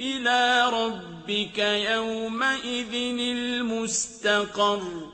إِلَىٰ رَبِّكَ يَوْمَئِذٍ الْمُسْتَقَرُّ.